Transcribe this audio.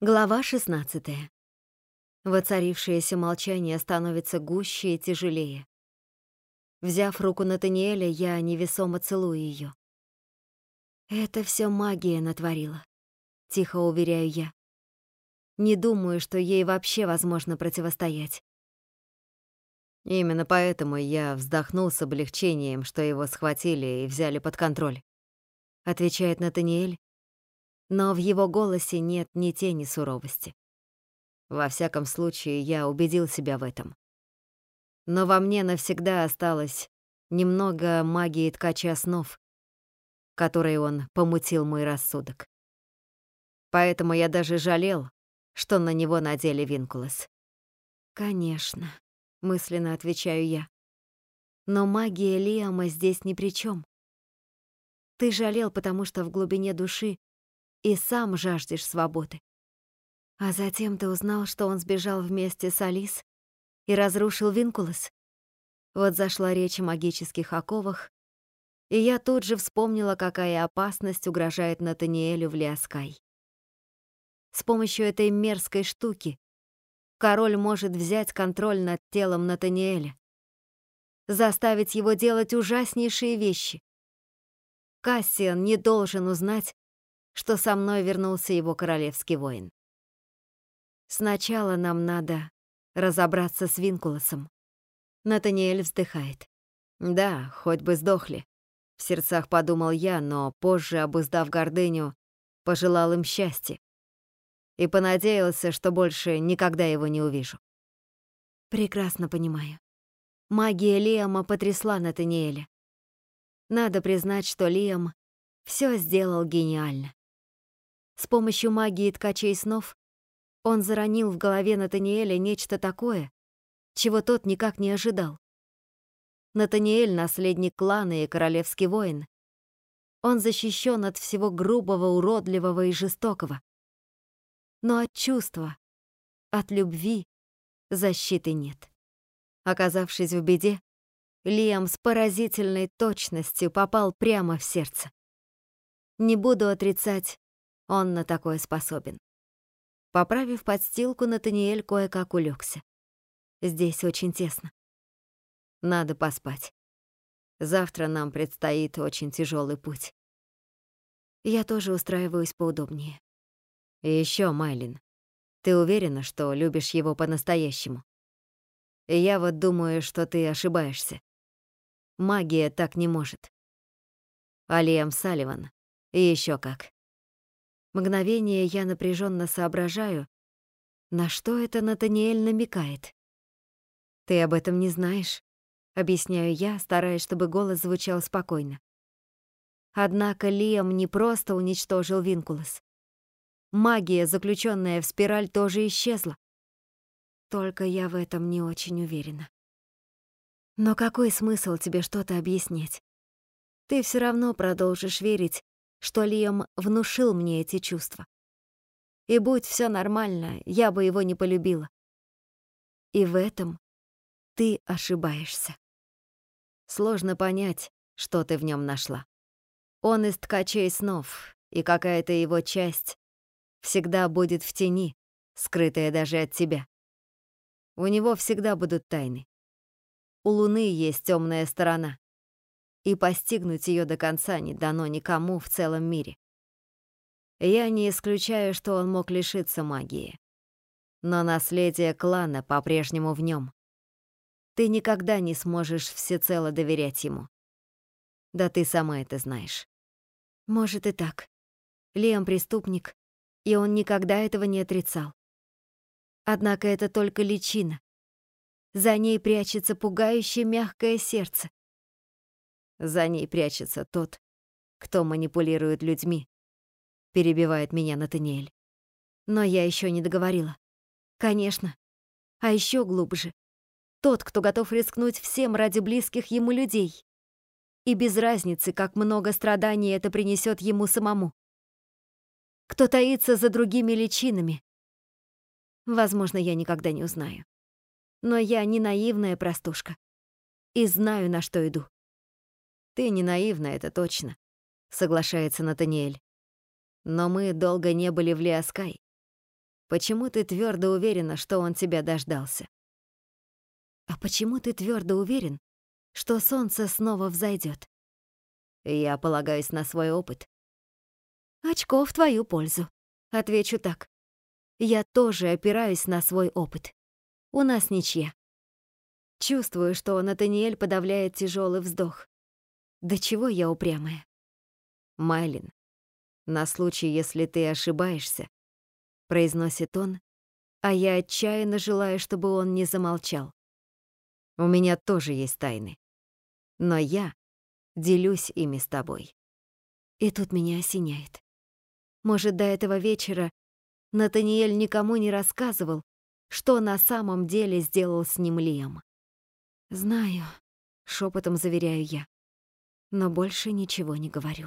Глава 16. Воцарившееся молчание становится гуще и тяжелее. Взяв руку Натаниэля, я невесомо целую ее. «Это все магия натворила», — тихо уверяю я. Не думаю, что ей вообще возможно противостоять. Именно поэтому я вздохнул с облегчением, что его схватили и взяли под контроль. Отвечает Натаниэль, но в его голосе нет ни тени суровости. Во всяком случае, я убедил себя в этом. Но во мне навсегда осталось немного магии ткача снов, которой он помутил мой рассудок. Поэтому я даже жалел, что на него надели Винкулос. «Конечно», — мысленно отвечаю я. «Но магия Лиама здесь ни при чем. Ты жалел, потому что в глубине души и сам жаждешь свободы. А затем ты узнал, что он сбежал вместе с Алис и разрушил Винкулос. Вот зашла речь о магических оковах, и я тут же вспомнила, какая опасность угрожает Натаниэлю в Лиаскай. С помощью этой мерзкой штуки король может взять контроль над телом Натаниэля, заставить его делать ужаснейшие вещи. Кассиан не должен узнать, что со мной вернулся его королевский воин. Сначала нам надо разобраться с Винкулосом. Натаниэль вздыхает. Да, хоть бы сдохли. В сердцах подумал я, но позже, обуздав гордыню, пожелал им счастья. И понадеялся, что больше никогда его не увижу. Прекрасно понимаю. Магия Лиама потрясла Натаниэля. Надо признать, что Лиам все сделал гениально. С помощью магии ткачей снов он заронил в голове Натаниэля нечто такое, чего тот никак не ожидал. Натаниэль — наследник клана и королевский воин. Он защищен от всего грубого, уродливого и жестокого. Но от чувства, от любви защиты нет. Оказавшись в беде, Лиам с поразительной точностью попал прямо в сердце. Не буду отрицать, он на такое способен. Поправив подстилку, Натаниэль кое-как улегся. Здесь очень тесно. Надо поспать. Завтра нам предстоит очень тяжелый путь. Я тоже устраиваюсь поудобнее. И еще, Майлин, ты уверена, что любишь его по-настоящему? Я вот думаю, что ты ошибаешься. Магия так не может. Алиам Салливан. И еще как. Мгновение я напряженно соображаю, на что это Натаниэль намекает. «Ты об этом не знаешь», — объясняю я, стараясь, чтобы голос звучал спокойно. Однако Лиам не просто уничтожил Винкулос. Магия, заключенная в спираль, тоже исчезла. Только я в этом не очень уверена. Но какой смысл тебе что-то объяснять? Ты все равно продолжишь верить, что Лиам внушил мне эти чувства. И будь все нормально, я бы его не полюбила. И в этом ты ошибаешься. Сложно понять, что ты в нем нашла. Он из ткачей снов, и какая-то его часть всегда будет в тени, скрытая даже от тебя. У него всегда будут тайны. У Луны есть темная сторона, и постигнуть ее до конца не дано никому в целом мире. Я не исключаю, что он мог лишиться магии. Но наследие клана по-прежнему в нем. Ты никогда не сможешь всецело доверять ему. Да ты сама это знаешь. Может и так. Лиам преступник, и он никогда этого не отрицал. Однако это только личина. За ней прячется пугающее мягкое сердце, за ней прячется тот, кто манипулирует людьми. Перебивает меня Натаниэль. Но я еще не договорила. Конечно. А еще глубже. Тот, кто готов рискнуть всем ради близких ему людей. И без разницы, как много страданий это принесет ему самому. Кто таится за другими личинами. Возможно, я никогда не узнаю. Но я не наивная простушка. И знаю, на что иду. Ты не наивна, это точно, соглашается Натаниэль. Но мы долго не были в Лиаскай. Почему ты твердо уверена, что он тебя дождался? А почему ты твердо уверен, что солнце снова взойдет? Я полагаюсь на свой опыт. Очко в твою пользу. Отвечу так. Я тоже опираюсь на свой опыт. У нас ничья. Чувствую, что Натаниэль подавляет тяжелый вздох. Да чего я упрямая. Майлин, на случай, если ты ошибаешься, произносит он, а я отчаянно желаю, чтобы он не замолчал. У меня тоже есть тайны. Но я делюсь ими с тобой. И тут меня осеняет. Может, до этого вечера Натаниэль никому не рассказывал, что на самом деле сделал с ним Лиам. «Знаю», — шепотом заверяю я, но больше ничего не говорю.